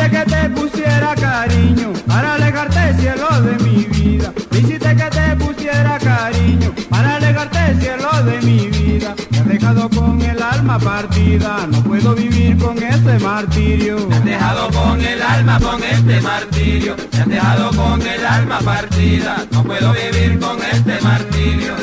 hiciste que te pusiera cariño para alejarte cielo de mi vida. Me que te pusiera cariño para alejarte cielo de mi vida. Me has dejado con el alma partida, no puedo vivir con ese martirio. Me has dejado con el alma con este martirio. Me has dejado con el alma partida, no puedo vivir con este martirio.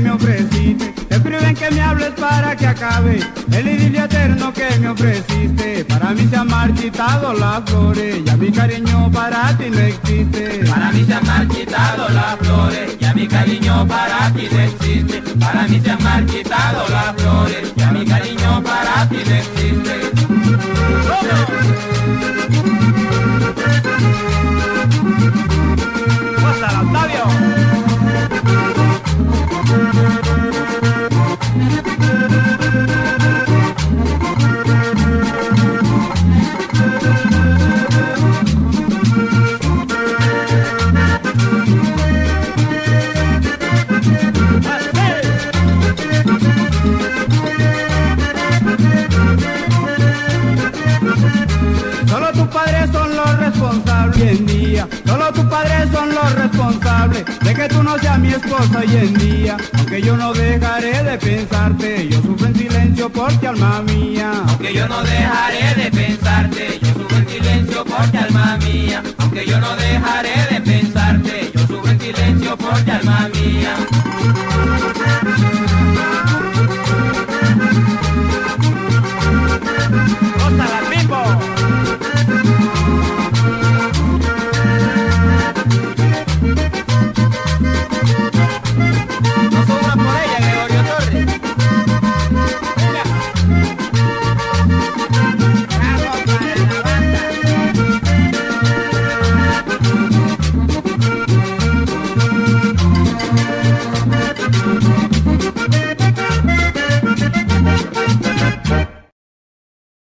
Me ofreciste. Te prohíben que me hables para que acabe el idilio eterno que me ofreciste. Para mí se han marchitado las flores, ya mi cariño para ti no existe. Para mí se han marchitado las flores, ya mi cariño para ti no existe. Para mí se han marchitado las flores, ya mi cariño para ti no existe. Solo tus padres son los responsables hoy en día. Solo tus padres son los responsables de que tú no seas mi esposa hoy en día. Aunque yo no dejaré de pensarte, yo sufro en silencio por ti, alma mía. Aunque yo no dejaré de pensarte, yo sufro en silencio porque alma mía. Aunque yo no